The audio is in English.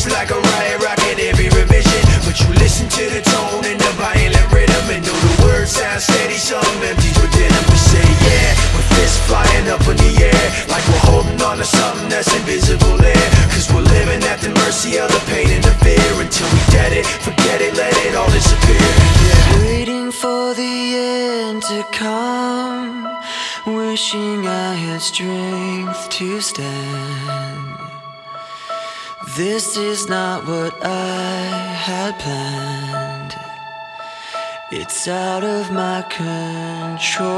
It's like a riot rocking rocket every revision. But you listen to the tone and the violent rhythm. And know the words sound steady, some empty within them. We say, yeah, with fists flying up in the air. Like we're holding on to something that's invisible there. Cause we're living at the mercy of the pain and the fear. Until we get it, forget it, let it all disappear. Yeah. Waiting for the end to come. Wishing I had strength to stand this is not what I had planned. It's out of my control.